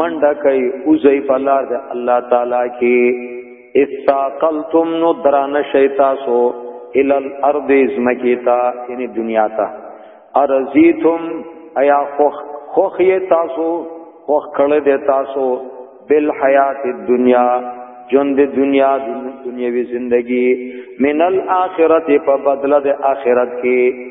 منډه کوي او زی په لار د الله تعالی کې استاقلتم نو درانه شیتاسو ال الارض زمکیتا یعنی دنیا تا ارزیتم ایا خوخ خوخ یې تاسو خوخ کړه دې تاسو بل حیات الدنیا جون د دنیا د دنیوي زندگی من الاخرت په بدله د اخرت کې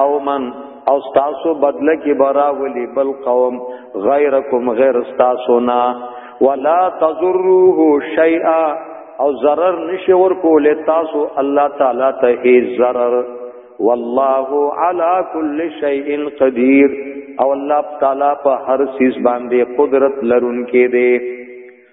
قوما او تاسو بدله کې برا ولي بل قوم غیرکم غیر تاسو نا ولا تزروه شیئا او zarar نشي ور کولې تاسو الله تعالی ته هیڅ zarar والله على كل شيء قدير او الله تعالی په هر چیز باندې قدرت لرونکي دی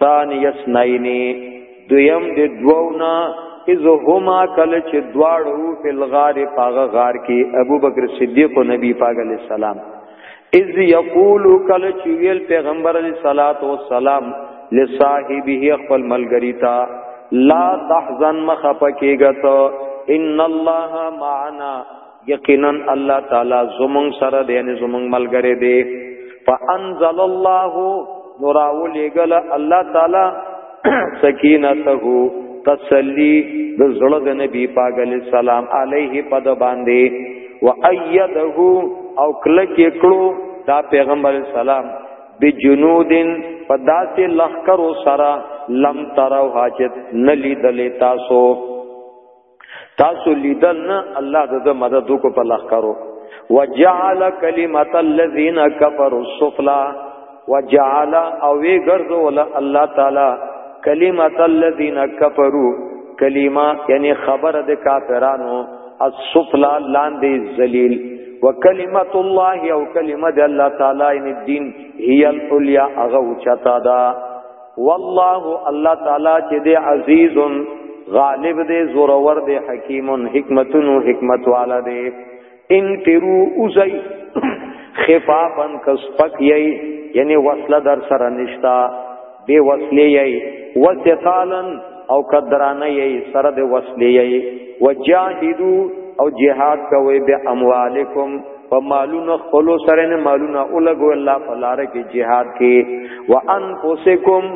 ثانی اسنینی دویم دی دوونا از هما کل چې دواړو په الغار پاغه غار کې ابو بکر صدیق او نبی پاک علی السلام از یقول کل چې ویل پیغمبر علی صلوات و سلام لصاحبه خپل ملګری تا لا تحزن مخه پکېګا ته ان الله معنا یقینا الله تعالی زمون سره دی یعنی زمون ملګری دی فانزل الله نوراولی گل الله تعالی سکینته تسلی د زړه د نبی پاک علی سلام علیه پد باندې و ایده او کله کې کړو دا پیغمبر سلام بجنودن پداسې لخر سره لم تروا حاجت نلی دلی تاسو تاسو لیدل نه الله د مدد کو په لخ کرو وجعل کلمت الذين كفروا السفلى وجعل او وی ګرځول الله تعالی کلمت الذين كفروا کلمه یعنی خبر د کافرانو السفلى لاندې ذلیل وکلمت الله او کلمه د الله تعالی ان الدين هي العليا اغه چتا ده والله الله تعالی چې دی عزیز غالب دی زورور دی حکیم حکمتونو حکمت والا دی ان تیرو اوزی خفافن کسپک یی یعنی وصله در سره نشتا بے وصله یی وثقالن او قدرانه یی سره د وصله یی وجاهدو او جهاد کوي به اموالکم په مالونو خپل سره نه مالونه اولګو الله فلار کې jihad کې وانفسکم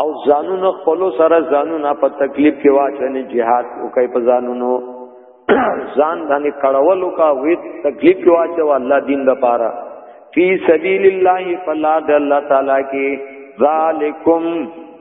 او ځانونو خپل سره ځانونه په تکلیف کې واچنه jihad وکي په ځانونو ځان باندې کړهول کا وې تکلیف کې واچو الله دین د پاره فی سبیل الله فلا د الله تعالی کې ذالکم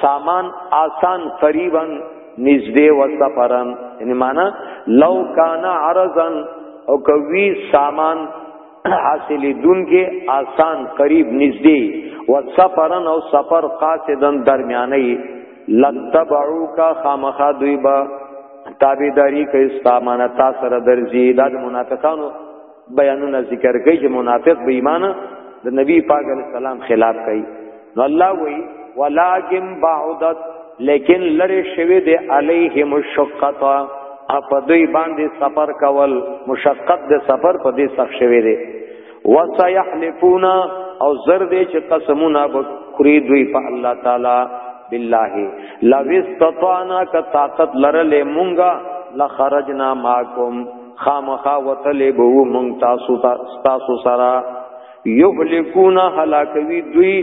سامان آسان قریبا نږدې و سفرن یعنی معنا لو کان عرضا او کوي سامان حاصل دن کې آسان قریب نږدې و سفرن او سفر قاصدن درمیاني لتبعو کا خامخا دوی با تابیداری که استامانه تا سره درځي دا د منافقانو بیانونه ذکر کوي چې منافق به ایمان د نبی پاک علی السلام خلاف کوي نو الله وی ولکن بعدت لیکن لری شوی دی علیهم الشقتا اپ دوی باندې سفر کول مشقت د سفر په دې سخت شوی دی وسيحلفون او زر دې چې قسمونه بخری دوی په الله تعالی بالله لو استطعنا ک طاقت لرلې مونږه لخرجنا معکم خامخا وتلې به مونږ تاسو تاسو سره یهلکون هلاکوي دوی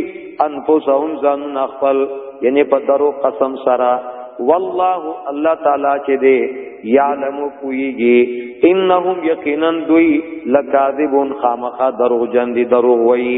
انفسهم ځانون خپل یعنی په درو قسم سره والله الله تعالی چې دی یعلم کویږي انهم یقینا دوی لکاذبون خامخا دروغجن دي دروغ وایي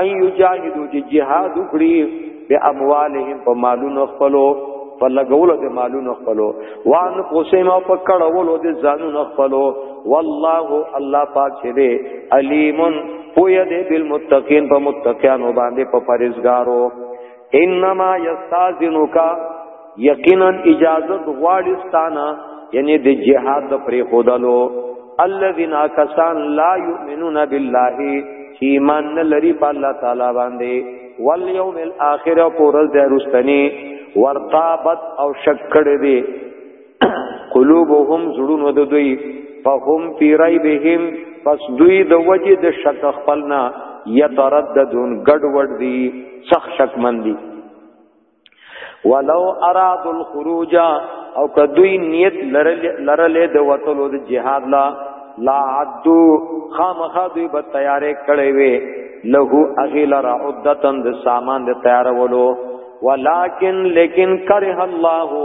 ان یجاهدوا چې جهاد وکړي به اموالهم په مالونو خپلو په لګولو د مالونو خپلو وان قسم او په کړولو د ځانونو خپلو والله الله پاک چې دی علیمن پوی دی بالمتقین په متقینو باندې په پرهیزګارو انما یستاذنک یقینا اجازه غواړي ستانه یعنی د جهاد د پرې خودلو الذين كسان لا يؤمنون بالله ایمان نه لري په الله تعالی باندې واليوم الاخر او پرز د رستنی ورتابت او شک کړي دي قلوبهم زړونو د دوی فهم فی ریبهم پس دوی د وجه د شک خپلنا یترددون ګډ وډ دی سخ شک مندي ولو اراد الخروج او که دوی نیت لرلې د وتلو د جهاد لا لا عدو خامخا دوی به تیارې کړې وي له اغیل را عدتن د سامان د تیارولو ولکن لیکن کرہ الله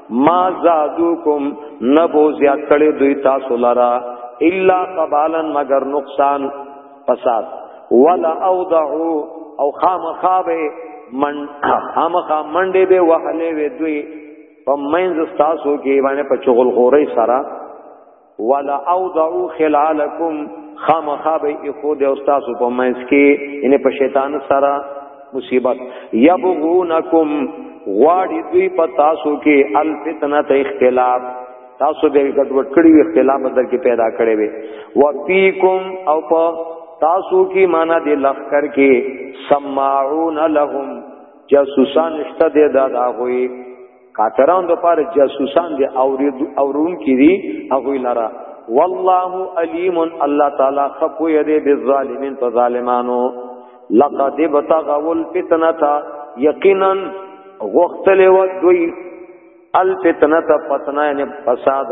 ما زادوکم نبو زیاد کړي دوی تاسو لرا الا قبالا مگر نقصان فساد ولا اوضعوا او خامخابه من خامخا منډه به وهلې وې دوی په منځ تاسو کې باندې په چغل غوري سره ولا اوضعوا خلالکم خامخا به اخو د استاد په منځ کې ان په شیطان سره مصیبت یبغونکم غواړي دوی په تاسو کې الفتنه ته اختلاف تاسو به ګډوډ کړی اختلاف بدل کې پیدا کړي وي وفیکم او په تاسو کې معنا دی لخر کې سماعون لهم جاسوسان شته دی دا دا غوي کافرانو د پاره جاسوسان دي او اورون کې دي هغه لرا والله علیم الله تعالی خپو یری بالظالمین په ظالمانو لقد بتغوا الفتنه یقینا غختل و دوی الفتنه فتنه یعنی فساد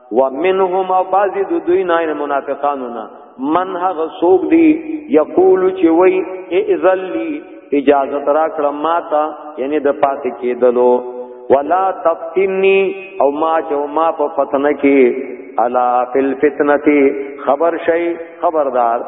ومنهم او بعضی دو دوی نه یعنی منافقانو نه من هغه سوق دی یقول چې وای اذل لی اجازه ترا کړم ما تا یعنی د پاتې کېدلو ولا تفتنی او ما چې ما په فتنه کې الا فل فتنه خبر شي خبردار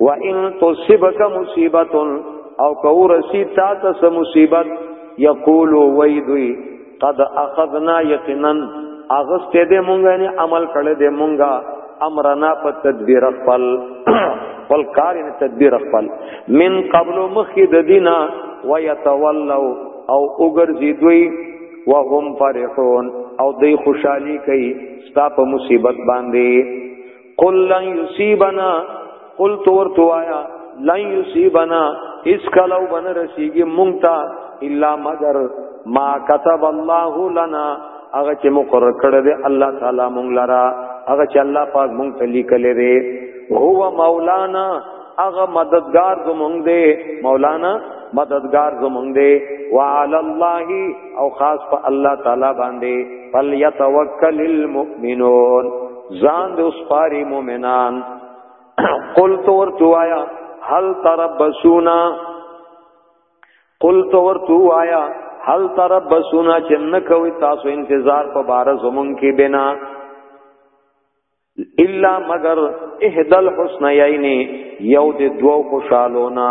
و ان تصبک مصیبت او کو رسی تا تس مصیبت یقولو وی دوی قد اخذنا یقینا اغست دې مونږه نه عمل کړه دې مونږه امرنا په تدبیر خپل خپل کار نه تدبیر خپل من قبل مخید دینا ويتولوا او وګرځي دوی وهم فرحون او دوی خوشحالي کوي ستا په مصیبت باندې قل لن یصيبنا قل تور توایا لن یصيبنا اس کلو بن رسیږي مونږ ته الا مگر ما كتب الله لنا هغه چې مقرر کړی دی الله تعالی مونږ لرا هغه چې الله پاک مونږ ته لیکلی دی هو مولانا هغه مددگار زمونږ دی مولانا مددگار زمونږ دی وعلى الله او خاص په الله تعالی باندې فليتوکل المؤمنون ځان د اوس پاري مؤمنان قل تو ورتو آیا هل تربسونا قل تو ورتو آیا هل تربسونا چې نه کوي تاسو انتظار په بار زمون کې بنا الا مگر احدل حسنیین یو د دوو خوشالونا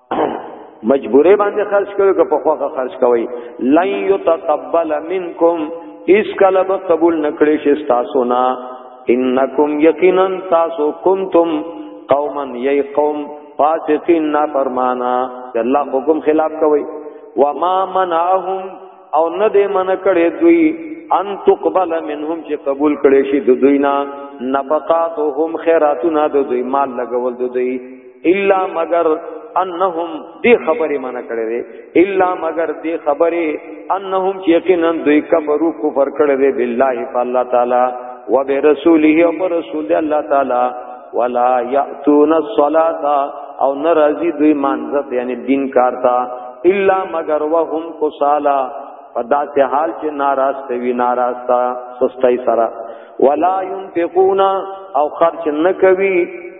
مجبورې باندې خرج کوي که په خوخه خرج کوي لن يتقبل منکم اس کله به قبول نکړي شي تاسو نه انکم یقینا تاسو کنتم قوما یی قوم فاسقین نا فرمانا الله حکم خلاف کوي وما منعهم او نه دې من کړي دوی ان تقبل منهم چې قبول کړي شي د دوی نه نفقاتهم خیراتنا د دوی مال لګول د دوی الا مگر انهم دی خبره منع کړي دي الا مگر دی خبره انهم یقینا دوی کفرو کفر کړي دي بالله تعالی وبرسوله او رسول الله تعالی ولا یاتون الصلاه او ناراضی دوی مانزت یعنی دین کارتا الا مگر وهم کسالا پدا سے حال چې ناراض ته وی ناراض تا سستای سرا ولا ينفقون او خرچ نه کوي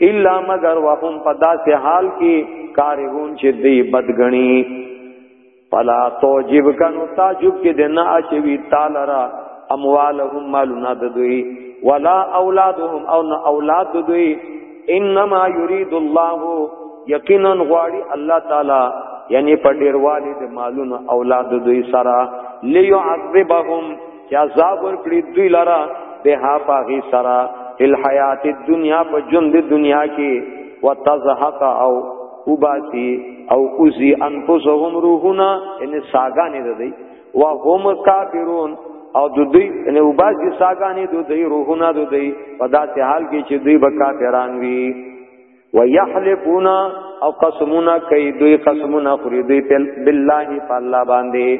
الا مگر وهم پدا سے حال کې کارهون چې دی بدګنی فلا توجب کنو تعجب کې د نه اچوي تعالی را اموالهم مالنا د دوی ولا اولادهم او نه اولاد د دوی انما یرید الله یقینا غواړي الله تعالی یعنی په ډیر والد مالونو اولاد دوی سره لیعذبهم چې عذاب ورکړي دوی لرا به ها پاغي سره فل حیات الدنیا په ژوند دنیا کې وتزهق او وباسی او اوزی انفسهم روحنا ان ساګانې د دی وا هم کافرون او د دوی ان وباسی ساګانې د دوی روحنا د دوی په داسې حال کې چې دوی به کافران وي ويحلفون او قسمونه کوي دوی قسمونه خوري دوی بالله په الله باندې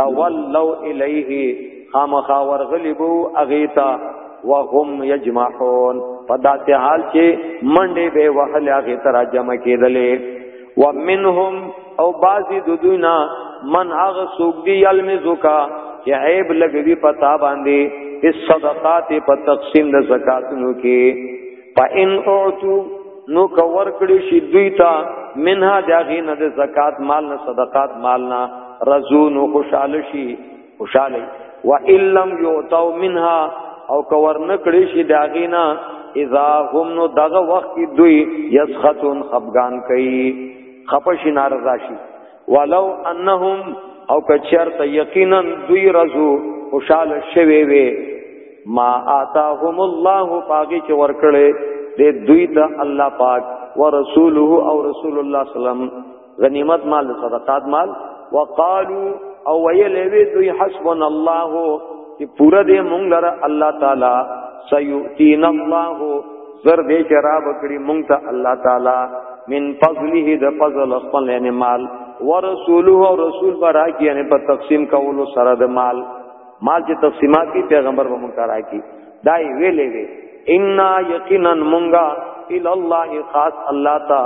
لولوا الیه خامخا ورغلبو اغیتا وهم یجمعون په داسې حال چې منډې به وهل هغه تر جمع کېدلې ومنهم او بعضی د دوی نه من هغه سوق دی علم زکا چې عیب لګوي پتا باندې اس صدقات په تقسیم د زکاتونو کې فإن أعطوا نو کور کړي شي دوی ته منها داغي نه د زکات مال نه صدقات مال نه رزو نو خوشاله شي خوشاله و ان لم يعطوا منها او کور نه کړي شي داغي نه اذا هم نو دغه وخت دوی یسختون خفغان کوي خپش نارضا شي ولو انهم او کچرت یقینا دوی رزو خوشاله شوي وي ما آتاهم الله پاګه چې ورکړي د دوی ته الله پاک ورسوله او رسول الله سلام غنیمت مال صدقات مال وقالو او ویلې وی دوی حسبنا الله چې پورا دې مونږ لره الله تعالی سيؤتينا الله زر دې چې را بکړي مونږ ته الله تعالی من فضله د فضل خپل یعنی مال ورسوله او رسول برا کی یعنی په تقسیم کولو سره د مال مال چې تقسیمات کی پیغمبر به مونږ را کی دای ویلې وی ان یقینا مونږه ال الله خاص الله تا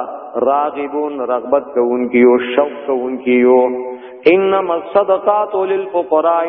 راغبون رغبت کوونکیو شوق کوونکیو انما الصدقات للفقراء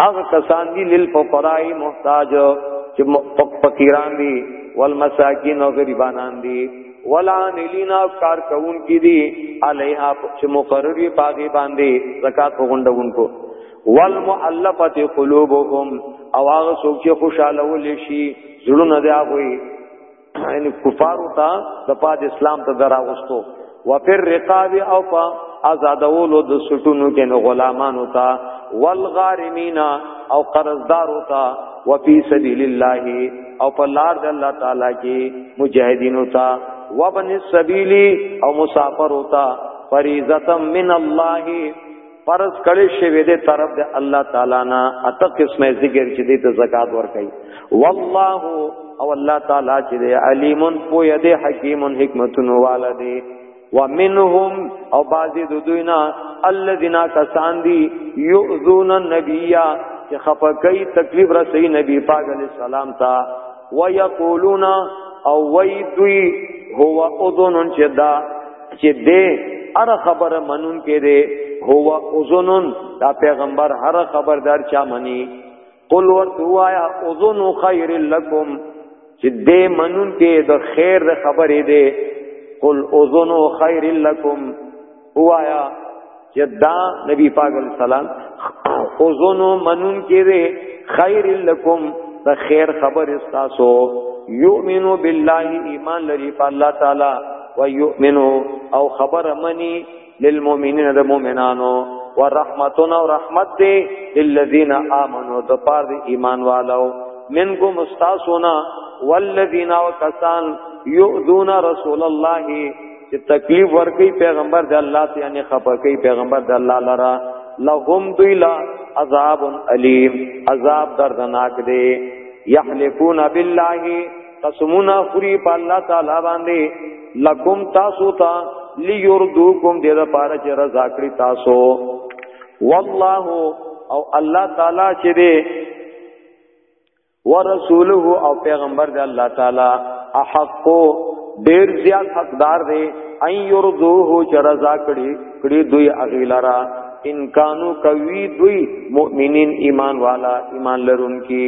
هغه کسان دي للفقراء محتاج چې فقیران دي والمساکین او غریبانان دي ولعاملین او کار کوون کی دي علیها چې مقرر وي پاګي باندې زکات وګندونکو والمؤلفه قلوبهم او هغه څوک چې خوشاله ولې شي زړونه دی هغه یعنی کفار او تا د پاد اسلام ته دراوستو وفر رقاب او پا آزادولو د سټونو کې نو غلامان او تا والغارمین او قرضدار او تا وفي سبيل الله او په لار د الله تعالی کې مجاهدین او تا وابن السبیل او مسافر او تا فریضه من الله فرض کړي شوی دی طرف د الله تعالی نه اته قسمه ذکر چې دې ته زکات ورکړي والله او الله تعالی چې دی علیم پوی دی حکیم حکمتون والا دی ومنهم او بعضی د دوی نه الذين کسان دي يؤذون النبي چې خفقای تکلیف رسي نبی پاک علی السلام تا ويقولون او وی دوی هو اذن چې دا چې دې ار خبره منون کې دې هو اذنن دا پیغمبر هر خبردار چا منی قل ورته وایا اذن خیر لکم چې دې منون کې د خیر د خبرې دې قل اذن خیر لکم وایا جدا نبی پاک علیہ السلام اوزونو منون کړي خیر لکم د خیر خبر استاسو یؤمنو بالله ایمان لري په الله تعالی و یؤمنو او خبر منی للمؤمنین د مؤمنانو ورحمتنا ورحمت دی للذین آمنو د پاره د ایمان والو منکم استاسونا والذین وکسان یؤذون رسول الله چې تکلیف ورکی پیغمبر د الله ته یعنی خپکی پیغمبر د الله لرا لهم دیلا عذاب الیم عذاب دردناک دی یحلفون بالله قسمنا خری په الله تعالی باندې لکم تاسو ته لیردوکم دې د پاره چې رضا کړی تاسو والله او الله تعالی چې دې ورسوله او پیغمبر د الله تعالی احق ډیر زیات حقدار دی ان يرضوه چرزا کړي کړي دوی اغیلرا ان کانو کوي دوی مؤمنین ایمان والا ایمان لرونکي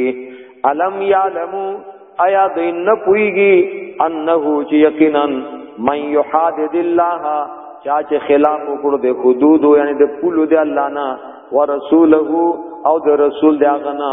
علم یعلمو ایا دوی نه پويږي انه چې یقینا من یحادد الله چا چې خلاف وکړو د حدود یعنی د پلو د الله نه ورسوله او د رسول د هغه نه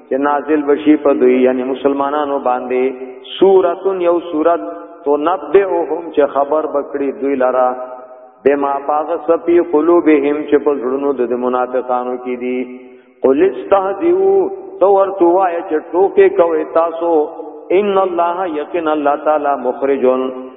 چې نازل بشي په دوی یعنی مسلمانانو باندې سورتون یو سورت تو نبئهم چې خبر بکړي دوی لرا بما پاغ سپی قلوبهم چې په زړونو د منافقانو کې دي قل استهزئوا تو ورته وای چې ټوکې کوي تاسو ان الله یقین الله تعالی مخرجون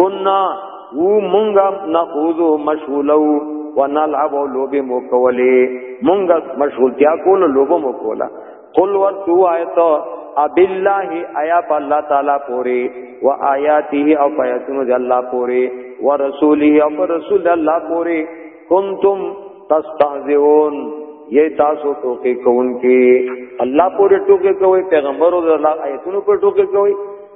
کنا و مونږه نخوذو مشغولو ونلعب لوب مو کولې مونږه مشغولتیا کول لوب مو کولا قل ورتو آیت اب الله ایا په الله تعالی پوری و آیاته او پیاتونو د الله پوری و رسوله او پر رسول الله پوری کنتم تستهزئون یی تاسو ټوکی کوونکی الله پوری ټوکی کوي پیغمبرو د الله آیتونو پر ټوکی کوي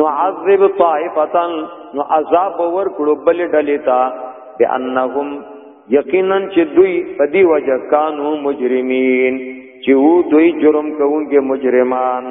نو عذب طائفتا نو عذاب ور کړو بل ډلې تا بانهم یقینا چې دوی په دی وجه کانو مجرمین چې وو دوی جرم کوونکې مجرمان